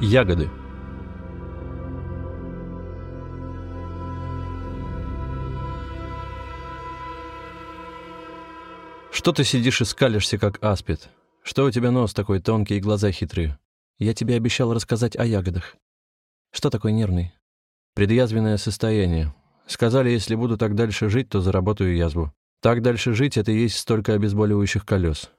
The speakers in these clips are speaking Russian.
Ягоды. Что ты сидишь и скалишься, как аспид? Что у тебя нос такой тонкий и глаза хитрые? Я тебе обещал рассказать о ягодах. Что такое нервный? Предъязвенное состояние. Сказали, если буду так дальше жить, то заработаю язву. Так дальше жить — это есть столько обезболивающих колес.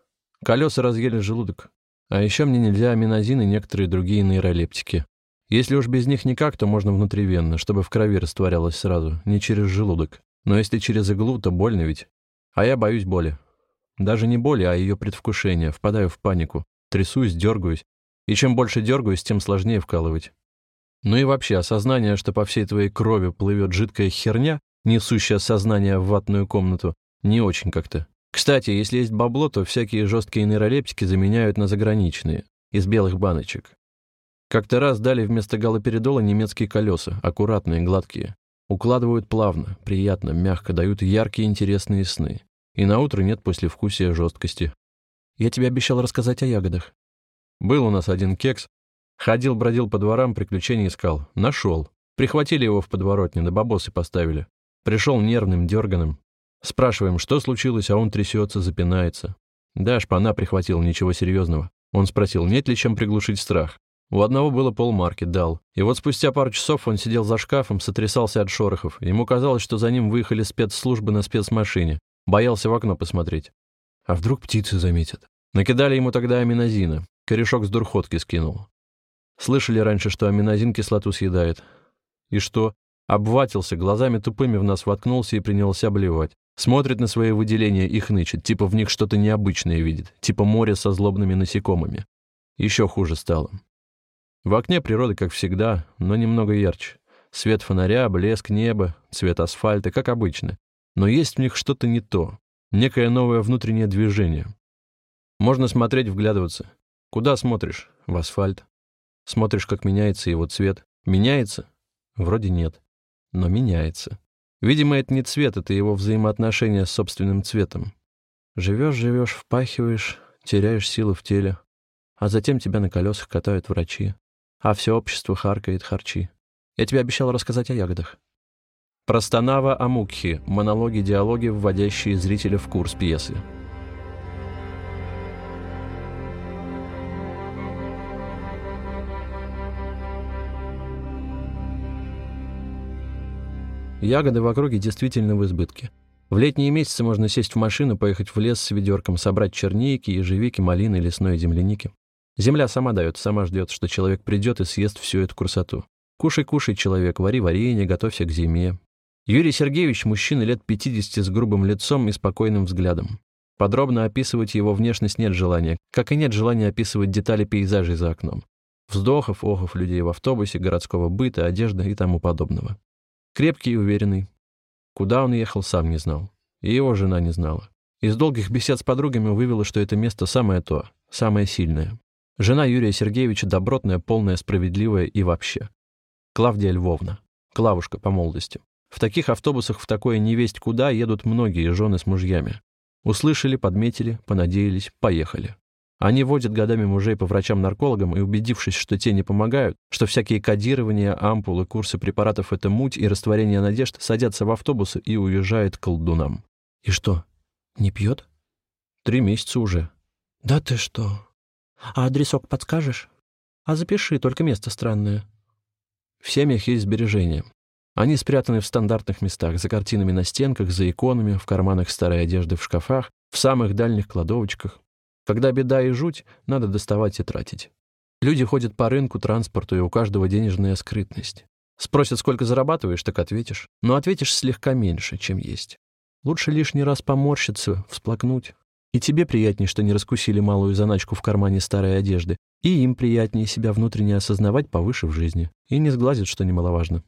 Колеса разъели желудок. А еще мне нельзя аминозин и некоторые другие нейролептики. Если уж без них никак, то можно внутривенно, чтобы в крови растворялось сразу, не через желудок. Но если через иглу, то больно ведь. А я боюсь боли. Даже не боли, а ее предвкушения. Впадаю в панику. Трясусь, дергаюсь. И чем больше дергаюсь, тем сложнее вкалывать. Ну и вообще, осознание, что по всей твоей крови плывет жидкая херня, несущая сознание в ватную комнату, не очень как-то. Кстати, если есть бабло, то всякие жесткие нейролептики заменяют на заграничные, из белых баночек. Как-то раз дали вместо галоперидола немецкие колеса, аккуратные, гладкие. Укладывают плавно, приятно, мягко, дают яркие интересные сны. И на утро нет послевкусия жесткости. Я тебе обещал рассказать о ягодах. Был у нас один кекс. Ходил, бродил по дворам, приключений искал. Нашел. Прихватили его в подворотне, на бабосы поставили. Пришел нервным, дерганым. Спрашиваем, что случилось, а он трясется, запинается. Да, шпана прихватил, ничего серьезного. Он спросил, нет ли чем приглушить страх. У одного было полмарки, дал. И вот спустя пару часов он сидел за шкафом, сотрясался от шорохов. Ему казалось, что за ним выехали спецслужбы на спецмашине. Боялся в окно посмотреть. А вдруг птицы заметят? Накидали ему тогда аминозина. Корешок с дурходки скинул. Слышали раньше, что аминозин кислоту съедает. И что? Обватился, глазами тупыми в нас воткнулся и принялся блевать. Смотрит на свои выделения и хнычет, типа в них что-то необычное видит, типа море со злобными насекомыми. Еще хуже стало. В окне природа, как всегда, но немного ярче. Свет фонаря, блеск неба, цвет асфальта, как обычно. Но есть в них что-то не то, некое новое внутреннее движение. Можно смотреть, вглядываться. Куда смотришь? В асфальт. Смотришь, как меняется его цвет. Меняется? Вроде нет. Но меняется. Видимо, это не цвет, это его взаимоотношения с собственным цветом. Живешь, живешь, впахиваешь, теряешь силы в теле, а затем тебя на колесах катают врачи, а все общество харкает харчи. Я тебе обещал рассказать о ягодах. Простанава Амукхи. Монологи-диалоги, вводящие зрителя в курс пьесы. Ягоды в округе действительно в избытке. В летние месяцы можно сесть в машину, поехать в лес с ведерком, собрать черники, ежевики, малины, лесной земляники. Земля сама дает, сама ждет, что человек придет и съест всю эту красоту. Кушай, кушай, человек, вари варенье, готовься к зиме. Юрий Сергеевич – мужчина лет 50 с грубым лицом и спокойным взглядом. Подробно описывать его внешность нет желания, как и нет желания описывать детали пейзажей за окном. Вздохов, охов людей в автобусе, городского быта, одежды и тому подобного. Крепкий и уверенный. Куда он ехал, сам не знал. И его жена не знала. Из долгих бесед с подругами вывела, что это место самое то, самое сильное. Жена Юрия Сергеевича добротная, полная, справедливая и вообще. Клавдия Львовна. Клавушка по молодости. В таких автобусах в такое невесть куда едут многие жены с мужьями. Услышали, подметили, понадеялись, поехали. Они водят годами мужей по врачам-наркологам и, убедившись, что те не помогают, что всякие кодирования, ампулы, курсы препаратов — это муть и растворение надежд, садятся в автобусы и уезжают к колдунам. И что, не пьет? Три месяца уже. Да ты что? А адресок подскажешь? А запиши, только место странное. В семьях есть сбережения. Они спрятаны в стандартных местах, за картинами на стенках, за иконами, в карманах старой одежды в шкафах, в самых дальних кладовочках. Когда беда и жуть, надо доставать и тратить. Люди ходят по рынку, транспорту, и у каждого денежная скрытность. Спросят, сколько зарабатываешь, так ответишь. Но ответишь слегка меньше, чем есть. Лучше лишний раз поморщиться, всплакнуть. И тебе приятнее, что не раскусили малую заначку в кармане старой одежды, и им приятнее себя внутренне осознавать повыше в жизни. И не сглазят, что немаловажно.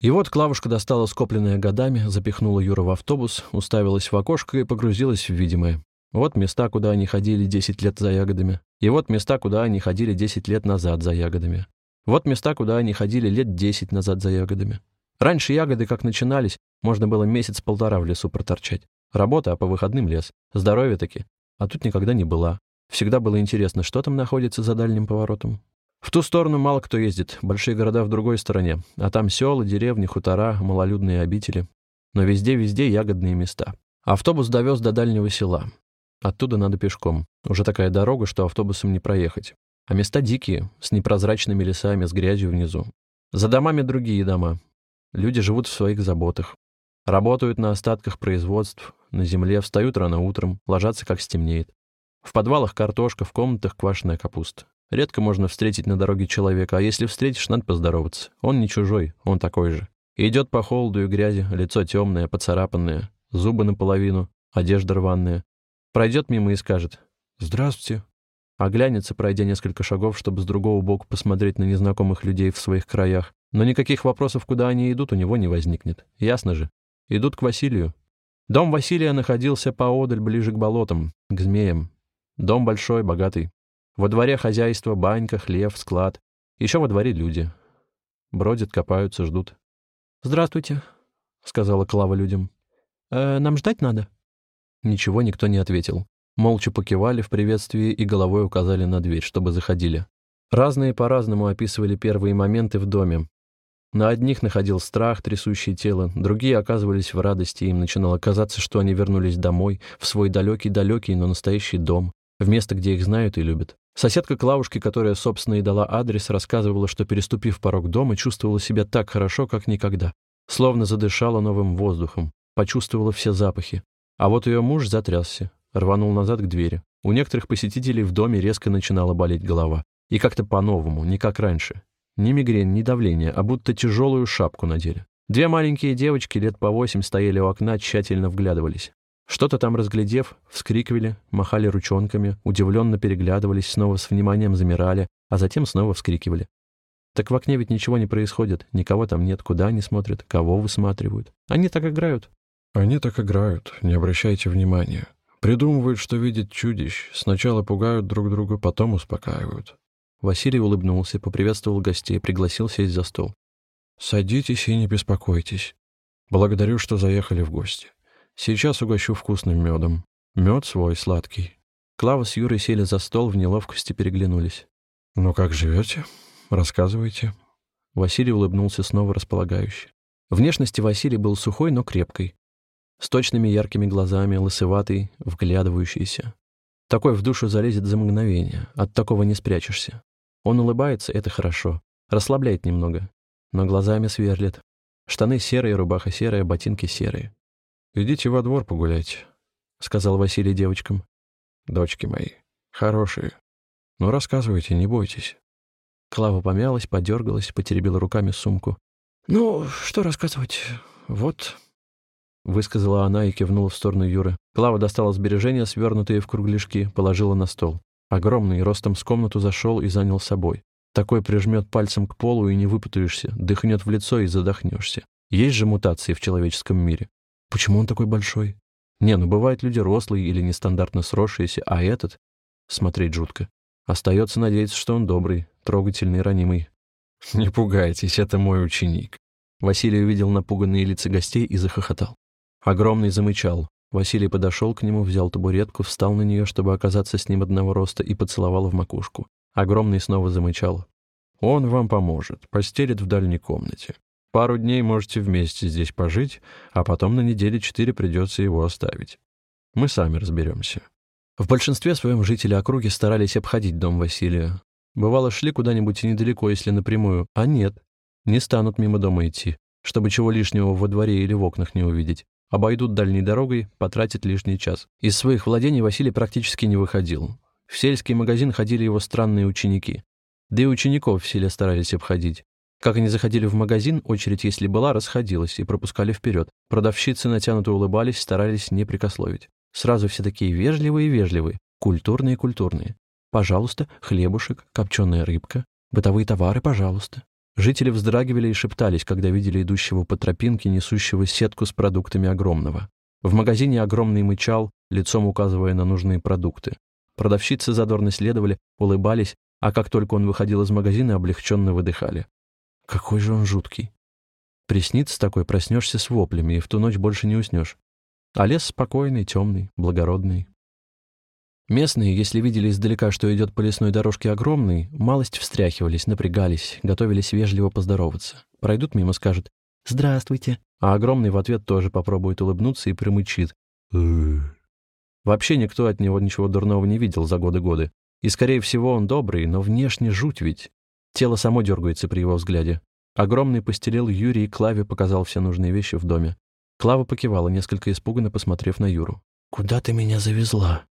И вот Клавушка достала скопленное годами, запихнула Юра в автобус, уставилась в окошко и погрузилась в видимое. Вот места, куда они ходили 10 лет за ягодами. И вот места, куда они ходили 10 лет назад за ягодами. Вот места, куда они ходили лет 10 назад за ягодами. Раньше ягоды, как начинались, можно было месяц-полтора в лесу проторчать. Работа, а по выходным лес. Здоровье таки. А тут никогда не была. Всегда было интересно, что там находится за дальним поворотом. В ту сторону мало кто ездит, большие города в другой стороне, а там села, деревни, хутора, малолюдные обители. Но везде-везде ягодные места. Автобус довез до дальнего села. Оттуда надо пешком. Уже такая дорога, что автобусом не проехать. А места дикие, с непрозрачными лесами, с грязью внизу. За домами другие дома. Люди живут в своих заботах. Работают на остатках производств, на земле, встают рано утром, ложатся, как стемнеет. В подвалах картошка, в комнатах квашеная капуста. Редко можно встретить на дороге человека, а если встретишь, надо поздороваться. Он не чужой, он такой же. Идет по холоду и грязи, лицо темное, поцарапанное, зубы наполовину, одежда рваная. Пройдет мимо и скажет «Здравствуйте». Оглянется, пройдя несколько шагов, чтобы с другого боку посмотреть на незнакомых людей в своих краях. Но никаких вопросов, куда они идут, у него не возникнет. Ясно же. Идут к Василию. Дом Василия находился поодаль, ближе к болотам, к змеям. Дом большой, богатый. Во дворе хозяйство, банька, хлев, склад. Еще во дворе люди. Бродят, копаются, ждут. «Здравствуйте», — сказала Клава людям. «Э, «Нам ждать надо?» Ничего никто не ответил. Молча покивали в приветствии и головой указали на дверь, чтобы заходили. Разные по-разному описывали первые моменты в доме, на одних находил страх, трясущее тело, другие оказывались в радости, им начинало казаться, что они вернулись домой, в свой далекий-далекий, но настоящий дом, в место, где их знают и любят. Соседка Клавушки, которая, собственно, и дала адрес, рассказывала, что, переступив порог дома, чувствовала себя так хорошо, как никогда. Словно задышала новым воздухом, почувствовала все запахи. А вот ее муж затрясся, рванул назад к двери. У некоторых посетителей в доме резко начинала болеть голова. И как-то по-новому, не как раньше. Ни мигрень, ни давление, а будто тяжелую шапку надели. Две маленькие девочки лет по восемь стояли у окна, тщательно вглядывались. Что-то там разглядев, вскрикивали, махали ручонками, удивленно переглядывались, снова с вниманием замирали, а затем снова вскрикивали. Так в окне ведь ничего не происходит, никого там нет, куда они смотрят, кого высматривают. Они так играют. Они так играют, не обращайте внимания. Придумывают, что видят чудищ, сначала пугают друг друга, потом успокаивают. Василий улыбнулся, поприветствовал гостей, пригласил сесть за стол. «Садитесь и не беспокойтесь. Благодарю, что заехали в гости. Сейчас угощу вкусным медом. Мед свой сладкий». Клава с Юрой сели за стол, в неловкости переглянулись. «Ну как живете? Рассказывайте». Василий улыбнулся снова располагающе. Внешности Василий был сухой, но крепкой. С точными яркими глазами, лысоватый, вглядывающийся. Такой в душу залезет за мгновение, от такого не спрячешься. Он улыбается, это хорошо. Расслабляет немного. Но глазами сверлит. Штаны серые, рубаха серая, ботинки серые. «Идите во двор погулять», — сказал Василий девочкам. «Дочки мои, хорошие. Ну, рассказывайте, не бойтесь». Клава помялась, подергалась, потеребила руками сумку. «Ну, что рассказывать? Вот...» Высказала она и кивнула в сторону Юры. Клава достала сбережения, свернутые в кругляшки, положила на стол. Огромный, ростом с комнату зашел и занял собой. Такой прижмет пальцем к полу и не выпутаешься, дыхнет в лицо и задохнешься. Есть же мутации в человеческом мире. Почему он такой большой? Не, ну бывают люди рослые или нестандартно сросшиеся, а этот... Смотреть жутко. Остается надеяться, что он добрый, трогательный, ранимый. «Не пугайтесь, это мой ученик». Василий увидел напуганные лица гостей и захохотал. Огромный замычал, Василий подошел к нему, взял табуретку, встал на нее, чтобы оказаться с ним одного роста, и поцеловал в макушку. Огромный снова замычал. «Он вам поможет, постелит в дальней комнате. Пару дней можете вместе здесь пожить, а потом на неделе четыре придется его оставить. Мы сами разберемся». В большинстве своем жители округи старались обходить дом Василия. Бывало, шли куда-нибудь недалеко, если напрямую, а нет, не станут мимо дома идти, чтобы чего лишнего во дворе или в окнах не увидеть. Обойдут дальней дорогой, потратят лишний час. Из своих владений Василий практически не выходил. В сельский магазин ходили его странные ученики. Да и учеников в селе старались обходить. Как они заходили в магазин, очередь, если была, расходилась и пропускали вперед. Продавщицы натянуто улыбались, старались не прикословить. Сразу все такие вежливые-вежливые, культурные-культурные. Пожалуйста, хлебушек, копченая рыбка, бытовые товары, пожалуйста. Жители вздрагивали и шептались, когда видели идущего по тропинке, несущего сетку с продуктами огромного. В магазине огромный мычал, лицом указывая на нужные продукты. Продавщицы задорно следовали, улыбались, а как только он выходил из магазина, облегченно выдыхали. Какой же он жуткий. Приснится такой, проснешься с воплями, и в ту ночь больше не уснешь. А лес спокойный, темный, благородный. Местные, если видели издалека, что идет по лесной дорожке огромный, малость встряхивались, напрягались, готовились вежливо поздороваться. Пройдут мимо, скажут «Здравствуйте», а огромный в ответ тоже попробует улыбнуться и примычит. Вообще никто от него ничего дурного не видел за годы-годы. И, скорее всего, он добрый, но внешне жуть ведь. Тело само дергается при его взгляде. Огромный постелил Юрий и Клаве показал все нужные вещи в доме. Клава покивала, несколько испуганно посмотрев на Юру. «Куда ты меня завезла?» —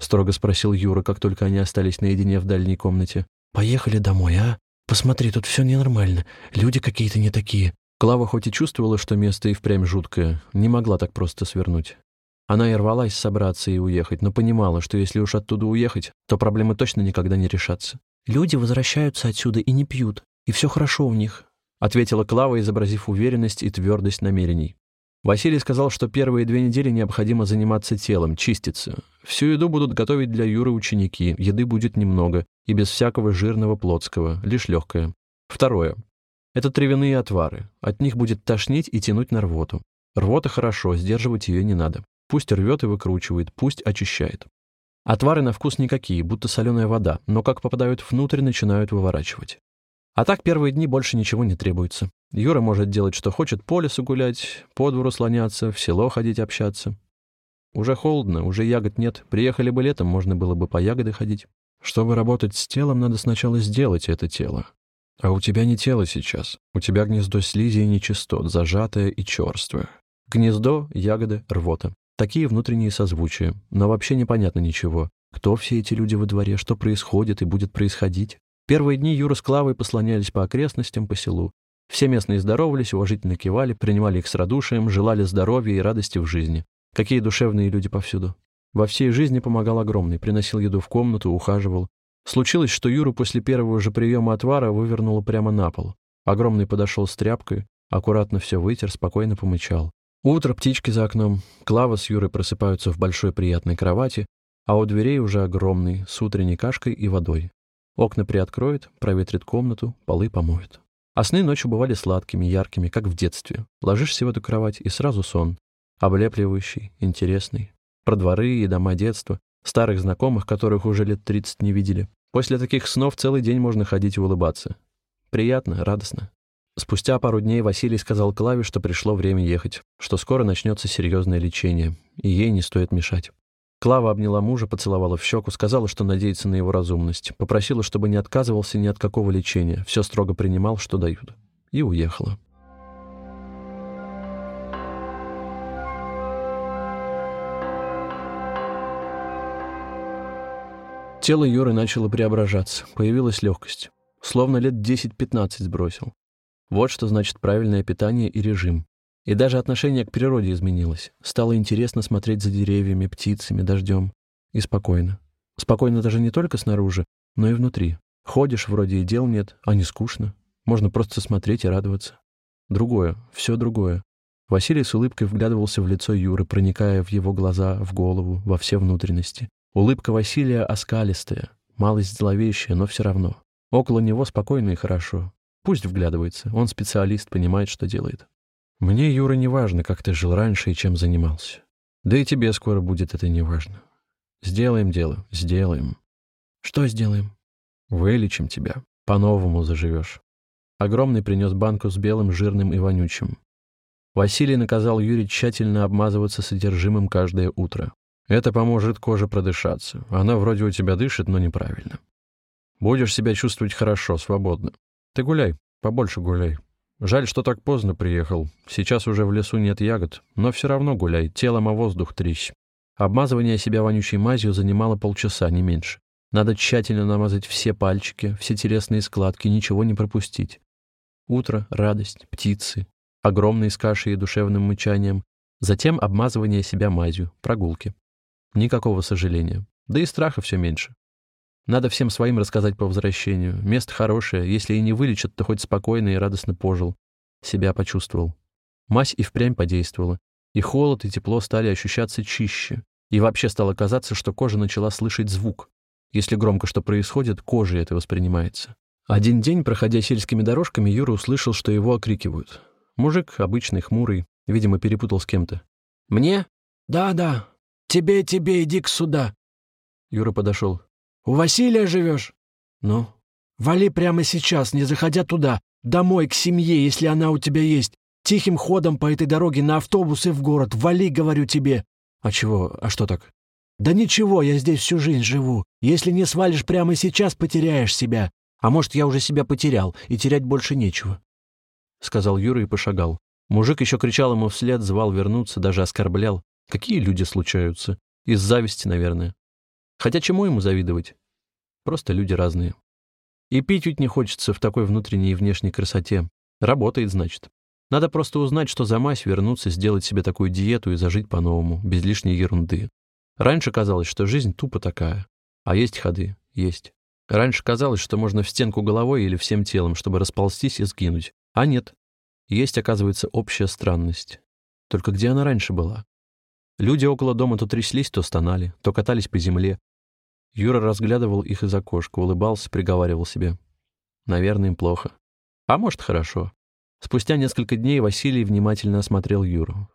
строго спросил Юра, как только они остались наедине в дальней комнате. «Поехали домой, а? Посмотри, тут все ненормально. Люди какие-то не такие». Клава хоть и чувствовала, что место и впрямь жуткое, не могла так просто свернуть. Она и рвалась собраться и уехать, но понимала, что если уж оттуда уехать, то проблемы точно никогда не решатся. «Люди возвращаются отсюда и не пьют, и все хорошо у них», ответила Клава, изобразив уверенность и твердость намерений. Василий сказал, что первые две недели необходимо заниматься телом, чиститься. Всю еду будут готовить для Юры ученики, еды будет немного, и без всякого жирного плотского, лишь легкое. Второе. Это травяные отвары. От них будет тошнить и тянуть на рвоту. Рвота хорошо, сдерживать ее не надо. Пусть рвет и выкручивает, пусть очищает. Отвары на вкус никакие, будто соленая вода, но как попадают внутрь, начинают выворачивать. А так первые дни больше ничего не требуется. Юра может делать, что хочет, по лесу гулять, по двору слоняться, в село ходить общаться. Уже холодно, уже ягод нет. Приехали бы летом, можно было бы по ягоды ходить. Чтобы работать с телом, надо сначала сделать это тело. А у тебя не тело сейчас. У тебя гнездо слизи и нечистот, зажатое и черствое. Гнездо, ягоды, рвота. Такие внутренние созвучия. Но вообще непонятно ничего. Кто все эти люди во дворе, что происходит и будет происходить? Первые дни Юра с Клавой послонялись по окрестностям, по селу. Все местные здоровались, уважительно кивали, принимали их с радушием, желали здоровья и радости в жизни. Какие душевные люди повсюду. Во всей жизни помогал огромный, приносил еду в комнату, ухаживал. Случилось, что Юру после первого же приема отвара вывернуло прямо на пол. Огромный подошел с тряпкой, аккуратно все вытер, спокойно помычал. Утро, птички за окном. Клава с Юрой просыпаются в большой приятной кровати, а у дверей уже огромный, с утренней кашкой и водой. Окна приоткроет, проветрит комнату, полы помоет. А сны ночью бывали сладкими, яркими, как в детстве. Ложишься в эту кровать, и сразу сон. Облепливающий, интересный. Про дворы и дома детства, старых знакомых, которых уже лет тридцать не видели. После таких снов целый день можно ходить и улыбаться. Приятно, радостно. Спустя пару дней Василий сказал Клаве, что пришло время ехать, что скоро начнется серьезное лечение, и ей не стоит мешать. Клава обняла мужа, поцеловала в щеку, сказала, что надеется на его разумность, попросила, чтобы не отказывался ни от какого лечения, все строго принимал, что дают, и уехала. Тело Юры начало преображаться, появилась легкость. Словно лет 10-15 сбросил. Вот что значит правильное питание и режим. И даже отношение к природе изменилось. Стало интересно смотреть за деревьями, птицами, дождем. И спокойно. Спокойно даже не только снаружи, но и внутри. Ходишь, вроде и дел нет, а не скучно. Можно просто смотреть и радоваться. Другое, все другое. Василий с улыбкой вглядывался в лицо Юры, проникая в его глаза, в голову, во все внутренности. Улыбка Василия оскалистая, малость зловещая, но все равно. Около него спокойно и хорошо. Пусть вглядывается, он специалист, понимает, что делает. Мне, Юра, не важно, как ты жил раньше и чем занимался. Да и тебе скоро будет это не важно. Сделаем дело, сделаем. Что сделаем? Вылечим тебя. По-новому заживешь. Огромный принес банку с белым, жирным и вонючим. Василий наказал Юре тщательно обмазываться содержимым каждое утро. Это поможет коже продышаться. Она вроде у тебя дышит, но неправильно. Будешь себя чувствовать хорошо, свободно. Ты гуляй, побольше гуляй. Жаль, что так поздно приехал. Сейчас уже в лесу нет ягод, но все равно гуляй, телом о воздух трись. Обмазывание себя вонючей мазью занимало полчаса, не меньше. Надо тщательно намазать все пальчики, все телесные складки, ничего не пропустить. Утро, радость, птицы, огромные с кашей и душевным мычанием, затем обмазывание себя мазью, прогулки. Никакого сожаления. Да и страха все меньше. Надо всем своим рассказать по возвращению. Место хорошее, если и не вылечат, то хоть спокойно и радостно пожил. Себя почувствовал. Мазь и впрямь подействовала. И холод, и тепло стали ощущаться чище. И вообще стало казаться, что кожа начала слышать звук. Если громко что происходит, кожей это воспринимается. Один день, проходя сельскими дорожками, Юра услышал, что его окрикивают. Мужик, обычный, хмурый, видимо, перепутал с кем-то. «Мне?» «Да-да. Тебе, тебе, иди к сюда. Юра подошел. «У Василия живешь?» «Ну?» «Вали прямо сейчас, не заходя туда, домой, к семье, если она у тебя есть. Тихим ходом по этой дороге на автобус и в город. Вали, говорю тебе». «А чего? А что так?» «Да ничего, я здесь всю жизнь живу. Если не свалишь прямо сейчас, потеряешь себя. А может, я уже себя потерял, и терять больше нечего?» Сказал Юра и пошагал. Мужик еще кричал ему вслед, звал вернуться, даже оскорблял. Какие люди случаются? Из зависти, наверное. Хотя чему ему завидовать? Просто люди разные. И пить ведь не хочется в такой внутренней и внешней красоте. Работает, значит. Надо просто узнать, что за мазь, вернуться, сделать себе такую диету и зажить по-новому, без лишней ерунды. Раньше казалось, что жизнь тупо такая. А есть ходы? Есть. Раньше казалось, что можно в стенку головой или всем телом, чтобы расползтись и сгинуть. А нет. Есть, оказывается, общая странность. Только где она раньше была? Люди около дома то тряслись, то стонали, то катались по земле. Юра разглядывал их из окошка, улыбался, приговаривал себе. Наверное, им плохо. А может, хорошо. Спустя несколько дней Василий внимательно осмотрел Юру.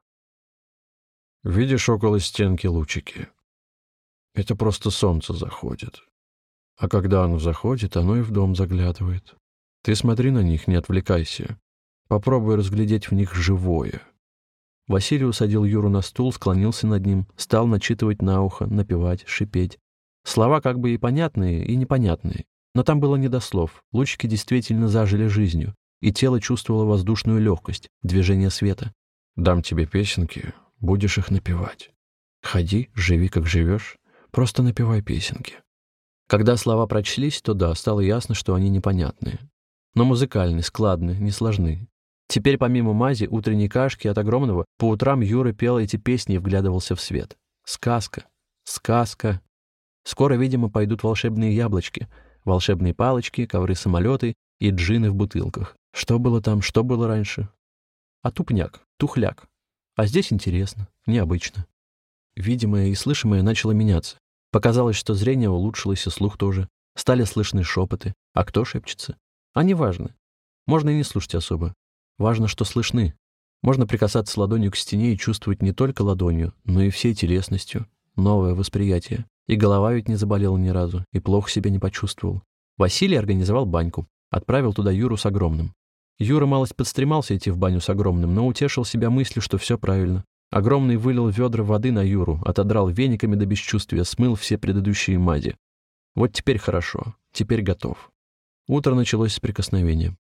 «Видишь около стенки лучики? Это просто солнце заходит. А когда оно заходит, оно и в дом заглядывает. Ты смотри на них, не отвлекайся. Попробуй разглядеть в них живое. Василий усадил Юру на стул, склонился над ним, стал начитывать на ухо, напевать, шипеть. Слова как бы и понятные, и непонятные. Но там было не до слов. Лучики действительно зажили жизнью, и тело чувствовало воздушную легкость, движение света. «Дам тебе песенки, будешь их напевать. Ходи, живи, как живешь, просто напевай песенки». Когда слова прочлись, то да, стало ясно, что они непонятные. Но музыкальны, складны, не сложны. Теперь помимо мази, утренней кашки от огромного, по утрам Юра пел эти песни и вглядывался в свет. Сказка. Сказка. Скоро, видимо, пойдут волшебные яблочки, волшебные палочки, ковры-самолеты и джины в бутылках. Что было там, что было раньше? А тупняк, тухляк. А здесь интересно, необычно. Видимое и слышимое начало меняться. Показалось, что зрение улучшилось и слух тоже. Стали слышны шепоты. А кто шепчется? А неважно. Можно и не слушать особо. Важно, что слышны. Можно прикасаться ладонью к стене и чувствовать не только ладонью, но и всей телесностью. Новое восприятие. И голова ведь не заболела ни разу, и плохо себя не почувствовал. Василий организовал баньку. Отправил туда Юру с огромным. Юра малость подстремался идти в баню с огромным, но утешил себя мыслью, что все правильно. Огромный вылил ведра воды на Юру, отодрал вениками до бесчувствия, смыл все предыдущие мази. Вот теперь хорошо, теперь готов. Утро началось с прикосновения.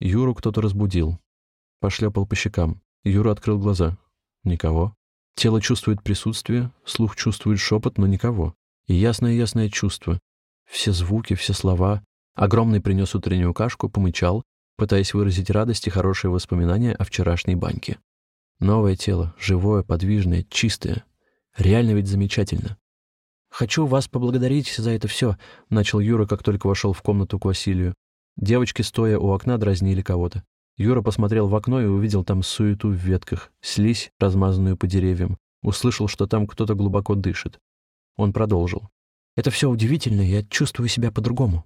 Юру кто-то разбудил. Пошлепал по щекам. Юра открыл глаза. Никого. Тело чувствует присутствие, слух чувствует шепот, но никого. И ясное-ясное чувство. Все звуки, все слова. Огромный принес утреннюю кашку, помычал, пытаясь выразить радость и хорошие воспоминания о вчерашней баньке. Новое тело, живое, подвижное, чистое. Реально ведь замечательно. «Хочу вас поблагодарить за это все», — начал Юра, как только вошел в комнату к Василию. Девочки, стоя у окна, дразнили кого-то. Юра посмотрел в окно и увидел там суету в ветках, слизь, размазанную по деревьям. Услышал, что там кто-то глубоко дышит. Он продолжил. «Это все удивительно, я чувствую себя по-другому.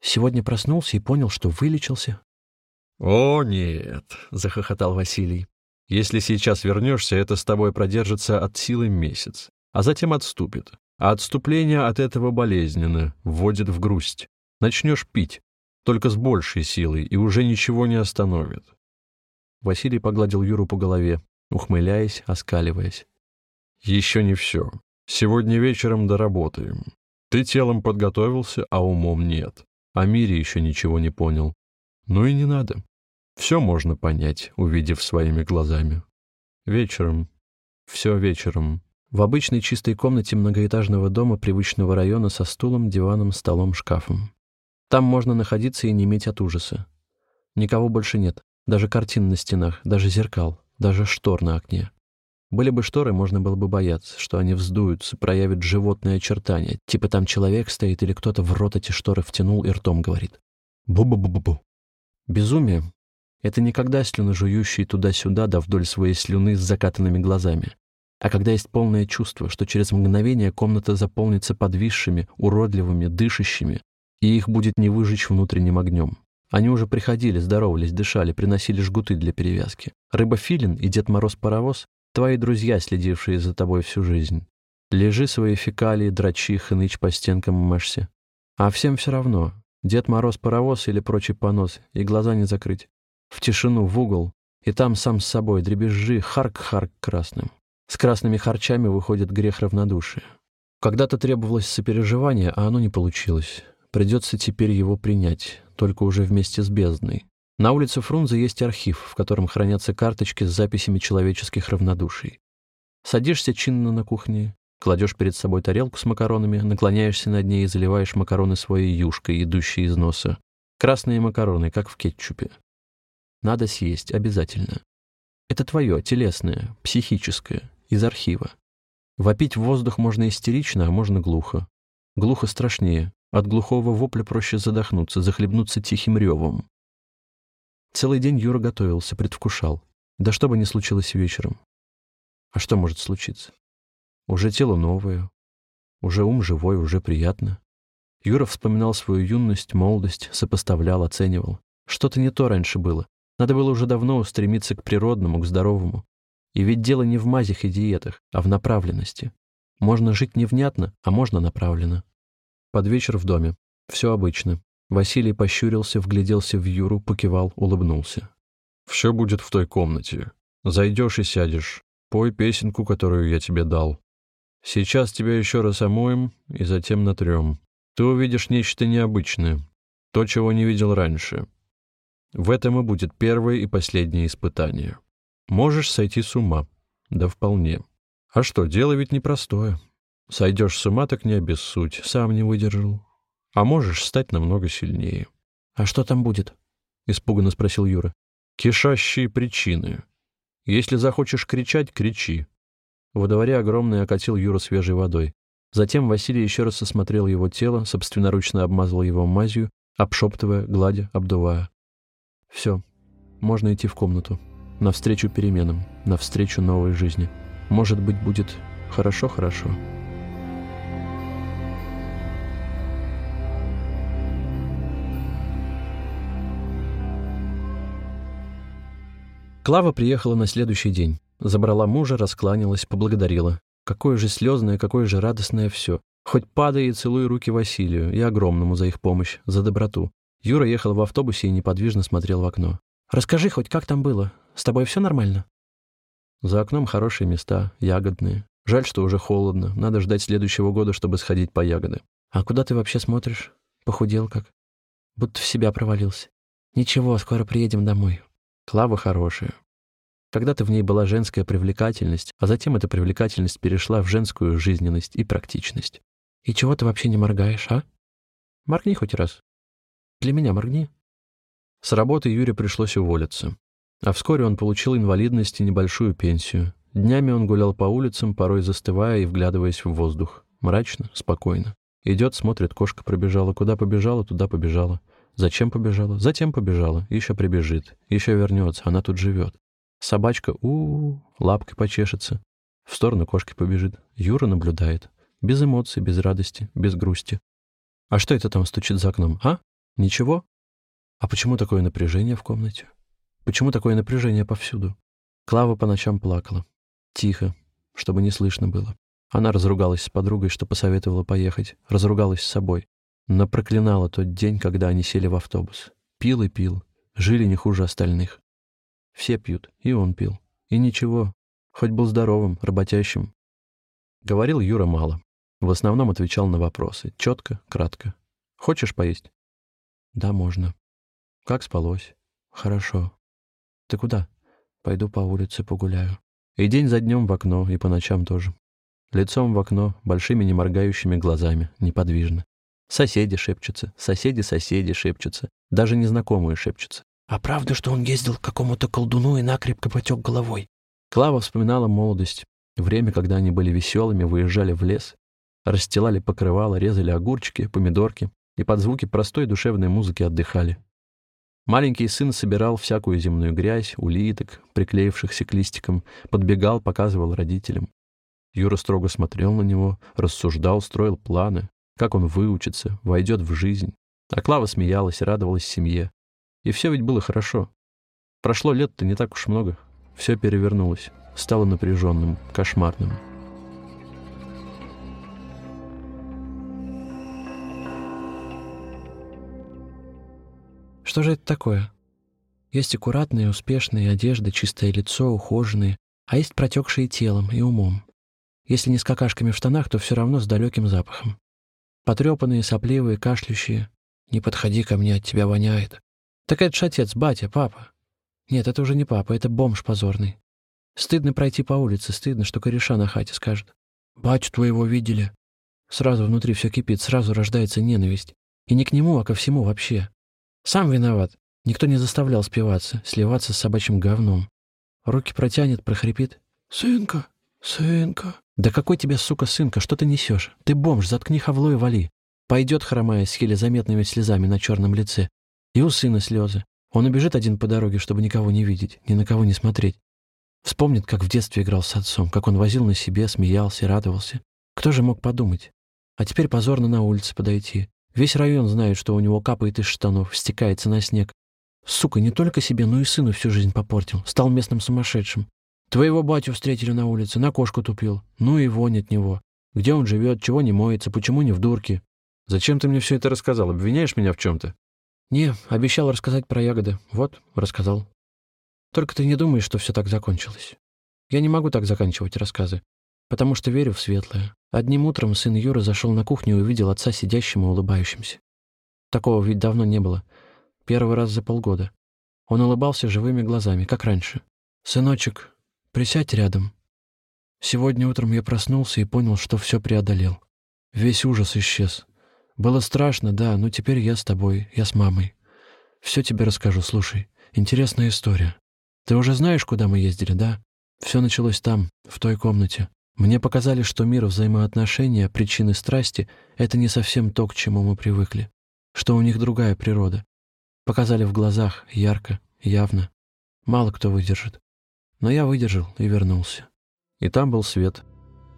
Сегодня проснулся и понял, что вылечился». «О, нет!» — захохотал Василий. «Если сейчас вернешься, это с тобой продержится от силы месяц, а затем отступит. А отступление от этого болезненно, вводит в грусть. Начнешь пить, только с большей силой, и уже ничего не остановит. Василий погладил Юру по голове, ухмыляясь, оскаливаясь. «Еще не все. Сегодня вечером доработаем. Ты телом подготовился, а умом нет. О мире еще ничего не понял. Ну и не надо. Все можно понять, увидев своими глазами. Вечером. Все вечером. В обычной чистой комнате многоэтажного дома привычного района со стулом, диваном, столом, шкафом. Там можно находиться и не иметь от ужаса. Никого больше нет. Даже картин на стенах, даже зеркал, даже штор на окне. Были бы шторы, можно было бы бояться, что они вздуются, проявят животные очертания, типа там человек стоит или кто-то в рот эти шторы втянул и ртом говорит. Бу-бу-бу-бу-бу. Безумие — это не когда слюны туда-сюда, да вдоль своей слюны с закатанными глазами, а когда есть полное чувство, что через мгновение комната заполнится подвисшими, уродливыми, дышащими, и их будет не выжечь внутренним огнем. Они уже приходили, здоровались, дышали, приносили жгуты для перевязки. Рыба Филин и Дед Мороз Паровоз — твои друзья, следившие за тобой всю жизнь. Лежи свои фекалии, дрочи, хнычь по стенкам мажься. А всем все равно. Дед Мороз паровоз или прочий понос, и глаза не закрыть. В тишину, в угол, и там сам с собой дребезжи, харк-харк красным. С красными харчами выходит грех равнодушия. Когда-то требовалось сопереживание, а оно не получилось. Придется теперь его принять, только уже вместе с бездной. На улице Фрунзе есть архив, в котором хранятся карточки с записями человеческих равнодуший. Садишься чинно на кухне, Кладешь перед собой тарелку с макаронами, наклоняешься над ней и заливаешь макароны своей юшкой, идущей из носа. Красные макароны, как в кетчупе. Надо съесть, обязательно. Это твое, телесное, психическое, из архива. Вопить в воздух можно истерично, а можно глухо. Глухо страшнее. От глухого вопля проще задохнуться, захлебнуться тихим ревом. Целый день Юра готовился, предвкушал. Да что бы ни случилось вечером. А что может случиться? Уже тело новое, уже ум живой, уже приятно. Юра вспоминал свою юность, молодость, сопоставлял, оценивал. Что-то не то раньше было. Надо было уже давно устремиться к природному, к здоровому. И ведь дело не в мазях и диетах, а в направленности. Можно жить невнятно, а можно направленно. Под вечер в доме. Все обычно. Василий пощурился, вгляделся в Юру, покивал, улыбнулся. «Все будет в той комнате. Зайдешь и сядешь. Пой песенку, которую я тебе дал. Сейчас тебя еще раз омоем и затем натрем. Ты увидишь нечто необычное, то, чего не видел раньше. В этом и будет первое и последнее испытание. Можешь сойти с ума. Да вполне. А что, дело ведь непростое. Сойдешь с ума, так не обессудь, сам не выдержал. А можешь стать намного сильнее. — А что там будет? — испуганно спросил Юра. — Кишащие причины. Если захочешь кричать, кричи. Во дворе огромный окатил Юру свежей водой. Затем Василий еще раз осмотрел его тело, собственноручно обмазал его мазью, обшептывая, гладя, обдувая. Все, можно идти в комнату. Навстречу переменам, навстречу новой жизни. Может быть, будет хорошо-хорошо. Клава приехала на следующий день. Забрала мужа, раскланялась, поблагодарила. Какое же слезное, какое же радостное все. Хоть падай и целуй руки Василию и огромному за их помощь, за доброту. Юра ехал в автобусе и неподвижно смотрел в окно. «Расскажи хоть, как там было? С тобой все нормально?» За окном хорошие места, ягодные. Жаль, что уже холодно. Надо ждать следующего года, чтобы сходить по ягоды. А куда ты вообще смотришь? Похудел как? Будто в себя провалился. Ничего, скоро приедем домой. Клава хорошая. Когда-то в ней была женская привлекательность, а затем эта привлекательность перешла в женскую жизненность и практичность. И чего ты вообще не моргаешь, а? Моргни хоть раз. Для меня моргни. С работы Юре пришлось уволиться. А вскоре он получил инвалидность и небольшую пенсию. Днями он гулял по улицам, порой застывая и вглядываясь в воздух. Мрачно, спокойно. Идет, смотрит, кошка пробежала. Куда побежала, туда побежала. Зачем побежала? Затем побежала. Еще прибежит. Еще вернется. Она тут живет. Собачка у, -у, -у лапкой почешется. В сторону кошки побежит. Юра наблюдает. Без эмоций, без радости, без грусти. А что это там стучит за окном, а? Ничего? А почему такое напряжение в комнате? Почему такое напряжение повсюду? Клава по ночам плакала. Тихо, чтобы не слышно было. Она разругалась с подругой, что посоветовала поехать. Разругалась с собой. Но проклинала тот день, когда они сели в автобус. Пил и пил. Жили не хуже остальных. Все пьют, и он пил. И ничего, хоть был здоровым, работящим. Говорил Юра мало. В основном отвечал на вопросы. Четко, кратко. «Хочешь поесть?» «Да, можно». «Как спалось?» «Хорошо». «Ты куда?» «Пойду по улице погуляю». И день за днем в окно, и по ночам тоже. Лицом в окно, большими неморгающими глазами, неподвижно. Соседи шепчутся, соседи-соседи шепчутся, даже незнакомые шепчутся. А правда, что он ездил к какому-то колдуну и накрепко потек головой? Клава вспоминала молодость, время, когда они были веселыми, выезжали в лес, расстилали покрывало, резали огурчики, помидорки и под звуки простой душевной музыки отдыхали. Маленький сын собирал всякую земную грязь, улиток, приклеившихся к листикам, подбегал, показывал родителям. Юра строго смотрел на него, рассуждал, строил планы, как он выучится, войдет в жизнь. А Клава смеялась и радовалась семье. И все ведь было хорошо. Прошло лет-то не так уж много. Все перевернулось, стало напряженным, кошмарным. Что же это такое? Есть аккуратные, успешные одежды, чистое лицо, ухоженные, а есть протекшие телом и умом. Если не с какашками в штанах, то все равно с далеким запахом. Потрепанные, сопливые, кашляющие. «Не подходи ко мне, от тебя воняет». «Так это ж отец, батя, папа». «Нет, это уже не папа, это бомж позорный. Стыдно пройти по улице, стыдно, что кореша на хате скажет. «Батю твоего видели?» Сразу внутри все кипит, сразу рождается ненависть. И не к нему, а ко всему вообще. Сам виноват. Никто не заставлял спиваться, сливаться с собачьим говном. Руки протянет, прохрипит. «Сынка, сынка». «Да какой тебе, сука, сынка, что ты несешь? Ты бомж, заткни хавло и вали». Пойдет, хромая, с еле заметными слезами на черном лице. И у сына слезы. Он убежит один по дороге, чтобы никого не видеть, ни на кого не смотреть. Вспомнит, как в детстве играл с отцом, как он возил на себе, смеялся, радовался. Кто же мог подумать? А теперь позорно на улице подойти. Весь район знает, что у него капает из штанов, стекается на снег. Сука, не только себе, но и сыну всю жизнь попортил. Стал местным сумасшедшим. Твоего батю встретили на улице, на кошку тупил. Ну и вонь от него. Где он живет, чего не моется, почему не в дурке? Зачем ты мне все это рассказал? Обвиняешь меня в чем-то? Не, обещал рассказать про ягоды. Вот, рассказал. Только ты не думаешь, что все так закончилось. Я не могу так заканчивать рассказы, потому что верю в светлое. Одним утром сын Юры зашел на кухню и увидел отца сидящим и улыбающимся. Такого ведь давно не было. Первый раз за полгода. Он улыбался живыми глазами, как раньше. «Сыночек, присядь рядом. Сегодня утром я проснулся и понял, что все преодолел. Весь ужас исчез. Было страшно, да, но теперь я с тобой, я с мамой. Все тебе расскажу, слушай. Интересная история. Ты уже знаешь, куда мы ездили, да? Все началось там, в той комнате. Мне показали, что мир взаимоотношения, причины страсти — это не совсем то, к чему мы привыкли. Что у них другая природа. Показали в глазах, ярко, явно. Мало кто выдержит. Но я выдержал и вернулся. И там был свет.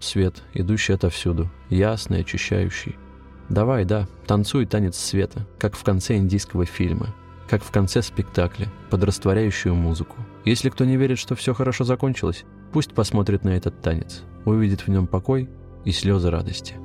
Свет, идущий отовсюду, ясный, очищающий. Давай, да, танцуй танец света, как в конце индийского фильма, как в конце спектакля, под растворяющую музыку. Если кто не верит, что все хорошо закончилось, пусть посмотрит на этот танец, увидит в нем покой и слезы радости.